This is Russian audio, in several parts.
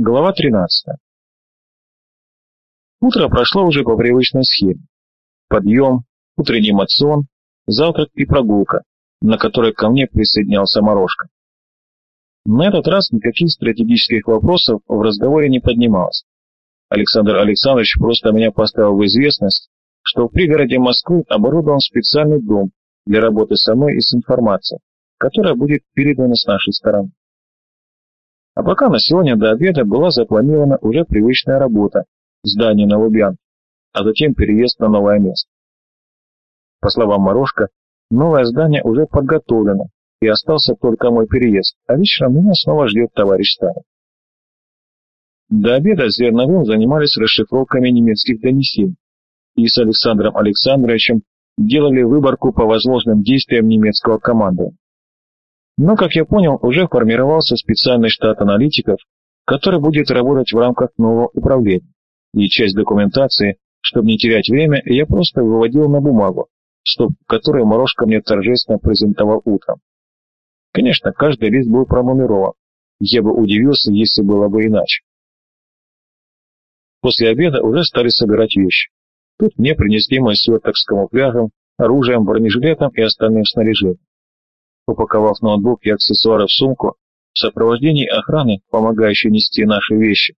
Глава 13. Утро прошло уже по привычной схеме. Подъем, утренний мацион, завтрак и прогулка, на которой ко мне присоединялся Морошка. На этот раз никаких стратегических вопросов в разговоре не поднималось. Александр Александрович просто меня поставил в известность, что в пригороде Москвы оборудован специальный дом для работы со мной и с информацией, которая будет передана с нашей стороны. А пока на сегодня до обеда была запланирована уже привычная работа, здание на Лубянке, а затем переезд на новое место. По словам Морошка, новое здание уже подготовлено, и остался только мой переезд, а вечером меня снова ждет товарищ Сталин. До обеда с Зерновым занимались расшифровками немецких донесений и с Александром Александровичем делали выборку по возможным действиям немецкого командования. Но, как я понял, уже формировался специальный штат аналитиков, который будет работать в рамках нового управления. И часть документации, чтобы не терять время, я просто выводил на бумагу, чтоб, которую Морошка мне торжественно презентовал утром. Конечно, каждый лист был пронумерован. Я бы удивился, если было бы иначе. После обеда уже стали собирать вещи. Тут мне принесли мой сверток с камуфляжем, оружием, бронежилетом и остальным снаряжением. Упаковав ноутбук и аксессуары в сумку, в сопровождении охраны, помогающей нести наши вещи,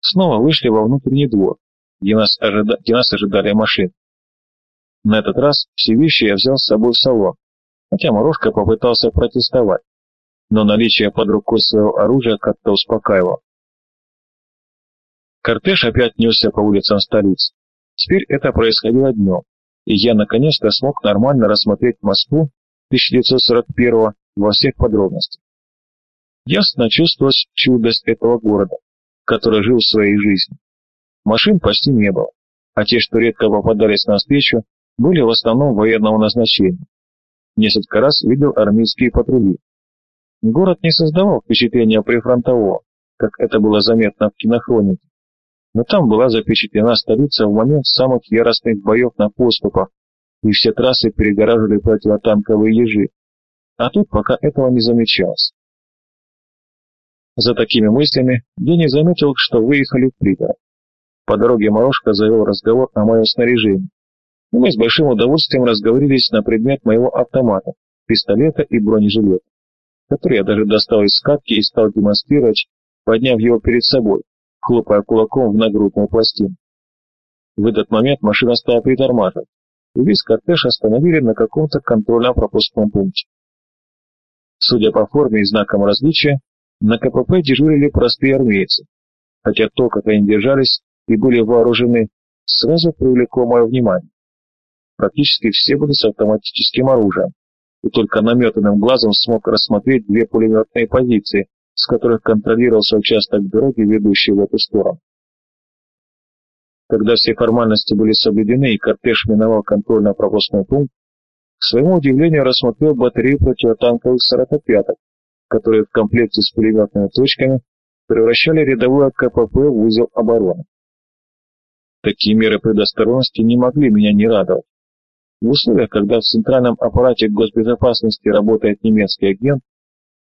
снова вышли во внутренний двор, где нас, ожида... где нас ожидали машины. На этот раз все вещи я взял с собой в салон, хотя Морошка попытался протестовать, но наличие под рукой своего оружия как-то успокаивало. Кортеж опять несся по улицам столицы. Теперь это происходило днем, и я наконец-то смог нормально рассмотреть Москву 1941 во всех подробностях. Ясно чувствовалась чудость этого города, который жил своей жизнью. Машин почти не было, а те, что редко попадались на встречу, были в основном военного назначения. Несколько раз видел армейские патрули. Город не создавал впечатления прифронтового, как это было заметно в кинохронике, но там была запечатлена столица в момент самых яростных боев на поступах и все трассы перегораживали противотанковые ежи, а тут пока этого не замечалось. За такими мыслями не заметил, что выехали в пригород. По дороге Морошка завел разговор о моем снаряжении, и мы с большим удовольствием разговорились на предмет моего автомата, пистолета и бронежилета, который я даже достал из скатки и стал демонстрировать, подняв его перед собой, хлопая кулаком в нагрудную пластину. В этот момент машина стала притормаживать, и весь кортеж остановили на каком-то контрольно-пропускном пункте. Судя по форме и знакам различия, на КПП дежурили простые армейцы, хотя то, как они держались и были вооружены, сразу привлекло мое внимание. Практически все были с автоматическим оружием, и только наметанным глазом смог рассмотреть две пулеметные позиции, с которых контролировался участок дороги, ведущий в эту сторону. Когда все формальности были соблюдены и кортеж миновал контрольно-пропускной пункт, к своему удивлению рассмотрел батарею противотанковых сорокопяток, которые в комплекте с пулеметными точками превращали рядовую КПП в узел обороны. Такие меры предосторожности не могли меня не радовать. В условиях, когда в центральном аппарате госбезопасности работает немецкий агент,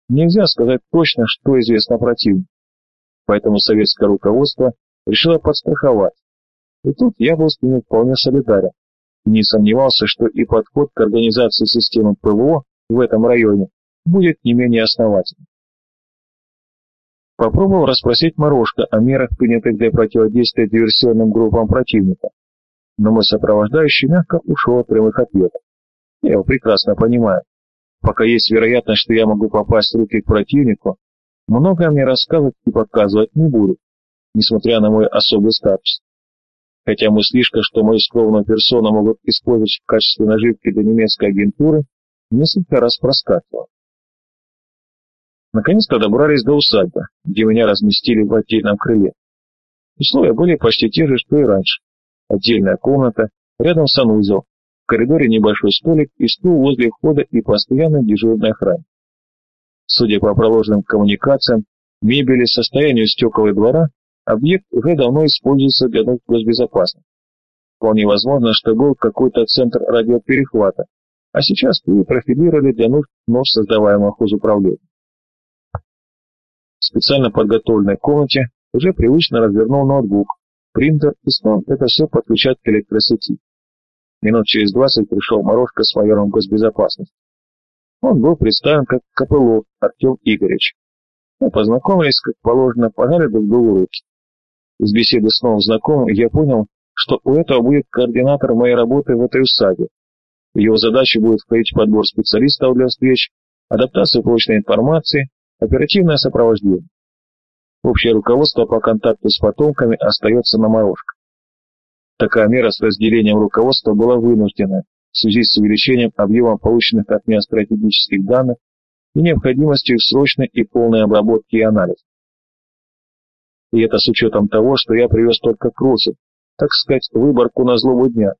нельзя сказать точно, что известно противнику. Поэтому советское руководство решило подстраховать и тут я был с ними вполне солидарен. Не сомневался, что и подход к организации системы ПВО в этом районе будет не менее основательным. Попробовал расспросить Морошка о мерах, принятых для противодействия диверсионным группам противника, но мой сопровождающий мягко ушел от прямых ответов. Я его прекрасно понимаю. Пока есть вероятность, что я могу попасть в руки к противнику, многое мне рассказывать и показывать не буду, несмотря на мой особый статус хотя мыслишка, что мою скромную персону могут использовать в качестве наживки для немецкой агентуры, несколько раз проскакивала. Наконец-то добрались до усадьбы, где меня разместили в отдельном крыле. Условия были почти те же, что и раньше. Отдельная комната, рядом санузел, в коридоре небольшой столик и стул возле входа и постоянно дежурная охрана. Судя по проложенным коммуникациям, мебели, состоянию стекол и двора, Объект уже давно используется для нужд госбезопасности. Вполне возможно, что был какой-то центр радиоперехвата, а сейчас его профилировали для нужд вновь создаваемых управления. В специально подготовленной комнате уже привычно развернул ноутбук, принтер и стал это все подключать к электросети. Минут через двадцать пришел Морошка с майором госбезопасности. Он был представлен как Копылов Артем Игоревич. Мы познакомились, как положено, пожали друг другу руки. Из беседы с новым знакомым я понял, что у этого будет координатор моей работы в этой усаде. Его задачей будет входить подбор специалистов для встреч, адаптация полученной информации, оперативное сопровождение. Общее руководство по контакту с потомками остается на морожках. Такая мера с разделением руководства была вынуждена в связи с увеличением объема полученных от меня стратегических данных и необходимостью их срочной и полной обработки и анализа. И это с учетом того, что я привез только кроссы, так сказать, выборку на злобу дня.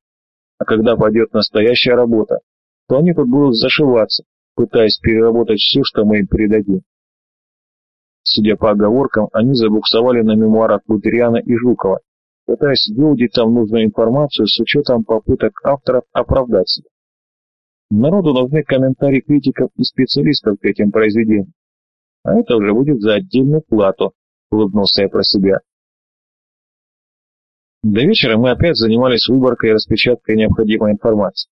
А когда пойдет настоящая работа, то они тут будут зашиваться, пытаясь переработать все, что мы им передадим. Судя по оговоркам, они забуксовали на мемуарах Гудериана и Жукова, пытаясь выудить там нужную информацию с учетом попыток авторов оправдать себя. Народу нужны комментарии критиков и специалистов к этим произведениям. А это уже будет за отдельную плату, улыбнулся я про себя. До вечера мы опять занимались выборкой и распечаткой необходимой информации.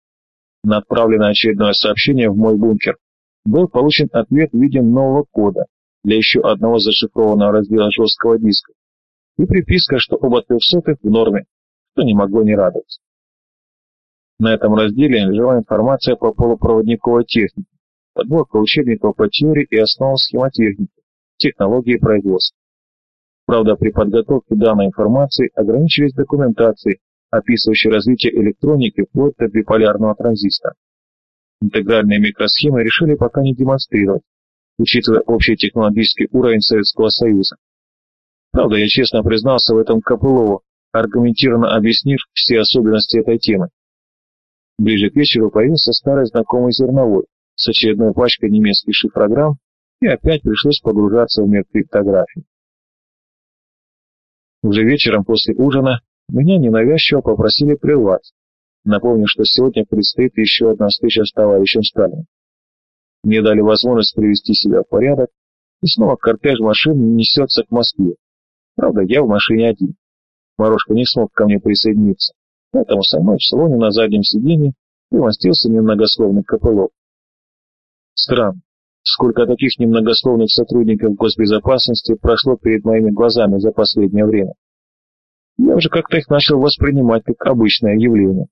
На отправленное очередное сообщение в мой бункер был получен ответ в виде нового кода для еще одного зашифрованного раздела жесткого диска и приписка, что оба трехсотых в норме, что не могло не радовать. На этом разделе лежала информация по полупроводниковой технике, подборка учебников по теории и основам схемотехники, технологии производства. Правда, при подготовке данной информации ограничились документацией, описывающей развитие электроники вплоть до биполярного транзистора. Интегральные микросхемы решили пока не демонстрировать, учитывая общий технологический уровень Советского Союза. Правда, я честно признался в этом Копылову, аргументированно объяснив все особенности этой темы. Ближе к вечеру появился старый знакомый зерновой с очередной пачкой немецких шифрограмм, и опять пришлось погружаться в мир криптографии. Уже вечером после ужина меня ненавязчиво попросили прервать, напомнив, что сегодня предстоит еще одна встреча с товарищем Сталиным. Мне дали возможность привести себя в порядок, и снова кортеж машин несется к Москве. Правда, я в машине один. Морошка не смог ко мне присоединиться, поэтому со мной в салоне на заднем сиденье примостился немногословный Копылов. Странно, сколько таких немногословных сотрудников госбезопасности прошло перед моими глазами за последнее время. Я уже как-то их начал воспринимать как обычное явление.